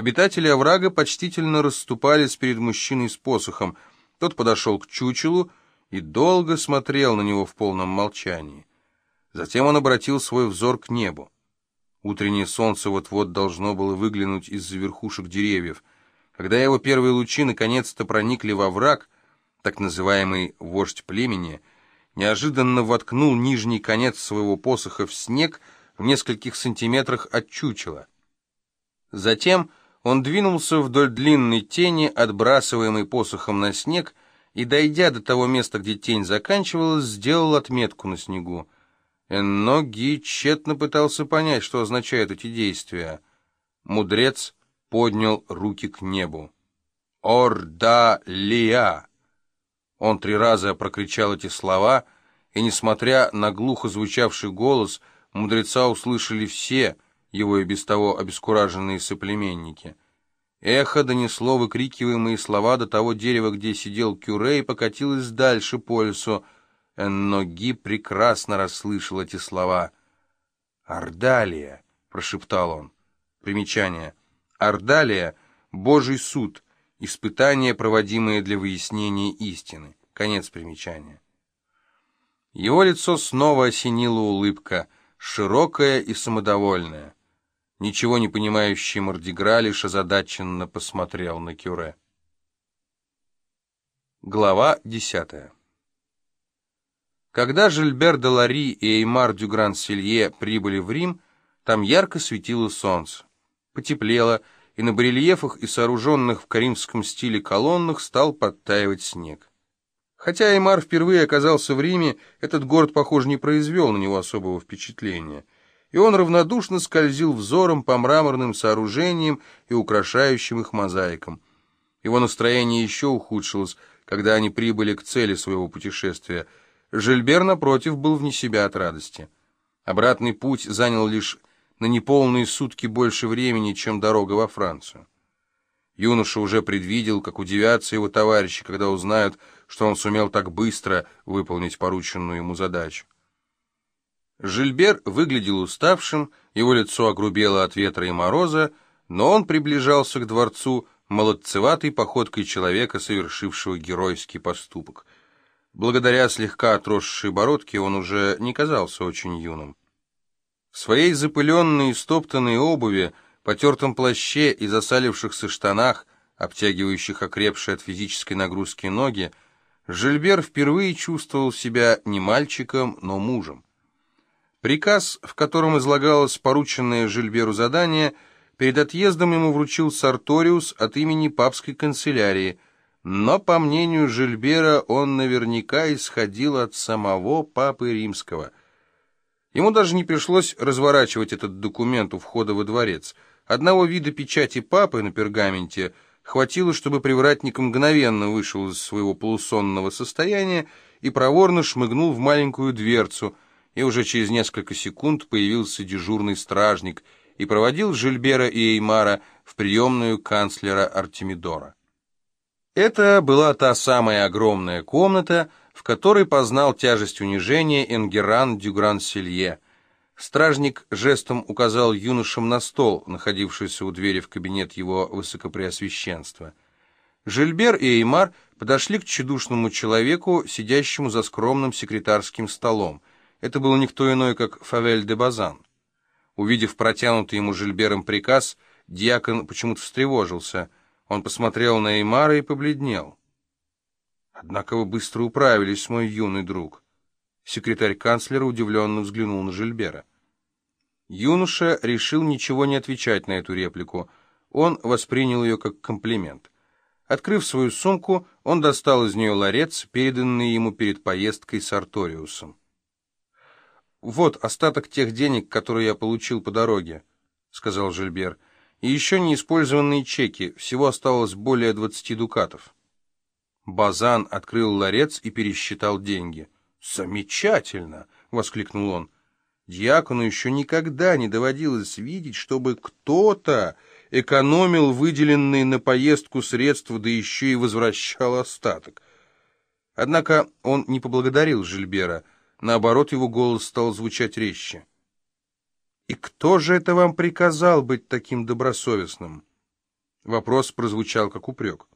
Обитатели оврага почтительно расступались перед мужчиной с посохом. Тот подошел к чучелу и долго смотрел на него в полном молчании. Затем он обратил свой взор к небу. Утреннее солнце вот-вот должно было выглянуть из-за верхушек деревьев. Когда его первые лучи наконец-то проникли во враг, так называемый «вождь племени», неожиданно воткнул нижний конец своего посоха в снег в нескольких сантиметрах от чучела. Затем он двинулся вдоль длинной тени, отбрасываемой посохом на снег, и, дойдя до того места, где тень заканчивалась, сделал отметку на снегу. Энно Ги тщетно пытался понять, что означают эти действия. Мудрец поднял руки к небу. «Орда-лия!» Он три раза прокричал эти слова, и, несмотря на глухо звучавший голос, мудреца услышали все его и без того обескураженные соплеменники. Эхо донесло выкрикиваемые слова до того дерева, где сидел Кюре, и покатилось дальше по лесу, Ноги прекрасно расслышал эти слова. «Ордалия!» — прошептал он. Примечание. «Ордалия — Божий суд, испытание, проводимое для выяснения истины». Конец примечания. Его лицо снова осенила улыбка, широкая и самодовольная. Ничего не понимающий Мордигра лишь озадаченно посмотрел на Кюре. Глава десятая когда Жильбер де Лари и Эймар Дюгран-Селье прибыли в Рим, там ярко светило солнце. Потеплело, и на барельефах и сооруженных в каримском стиле колоннах стал подтаивать снег. Хотя Эймар впервые оказался в Риме, этот город, похоже, не произвел на него особого впечатления, и он равнодушно скользил взором по мраморным сооружениям и украшающим их мозаикам. Его настроение еще ухудшилось, когда они прибыли к цели своего путешествия — Жильбер, напротив, был вне себя от радости. Обратный путь занял лишь на неполные сутки больше времени, чем дорога во Францию. Юноша уже предвидел, как удивятся его товарищи, когда узнают, что он сумел так быстро выполнить порученную ему задачу. Жильбер выглядел уставшим, его лицо огрубело от ветра и мороза, но он приближался к дворцу молодцеватой походкой человека, совершившего геройский поступок — Благодаря слегка отросшей бородке он уже не казался очень юным. В своей запыленной и стоптанной обуви, потертом плаще и засалившихся штанах, обтягивающих окрепшие от физической нагрузки ноги, Жильбер впервые чувствовал себя не мальчиком, но мужем. Приказ, в котором излагалось порученное Жильберу задание, перед отъездом ему вручил Сарториус от имени папской канцелярии – но, по мнению Жильбера, он наверняка исходил от самого Папы Римского. Ему даже не пришлось разворачивать этот документ у входа во дворец. Одного вида печати Папы на пергаменте хватило, чтобы привратник мгновенно вышел из своего полусонного состояния и проворно шмыгнул в маленькую дверцу, и уже через несколько секунд появился дежурный стражник и проводил Жильбера и Эймара в приемную канцлера Артемидора. Это была та самая огромная комната, в которой познал тяжесть унижения Энгеран Дюгран-Селье. Стражник жестом указал юношам на стол, находившийся у двери в кабинет его высокопреосвященства. Жильбер и Эймар подошли к чудушному человеку, сидящему за скромным секретарским столом. Это был никто иной, как Фавель де Базан. Увидев протянутый ему Жильбером приказ, диакон почему-то встревожился — он посмотрел на Эймара и побледнел. «Однако вы быстро управились, мой юный друг». Секретарь канцлера удивленно взглянул на Жильбера. Юноша решил ничего не отвечать на эту реплику. Он воспринял ее как комплимент. Открыв свою сумку, он достал из нее ларец, переданный ему перед поездкой с Арториусом. «Вот остаток тех денег, которые я получил по дороге», — сказал Жильбер и еще неиспользованные чеки, всего осталось более 20 дукатов. Базан открыл ларец и пересчитал деньги. «Замечательно!» — воскликнул он. Дьякону еще никогда не доводилось видеть, чтобы кто-то экономил выделенные на поездку средства, да еще и возвращал остаток. Однако он не поблагодарил Жильбера, наоборот, его голос стал звучать резче. «И кто же это вам приказал быть таким добросовестным?» Вопрос прозвучал как упрек.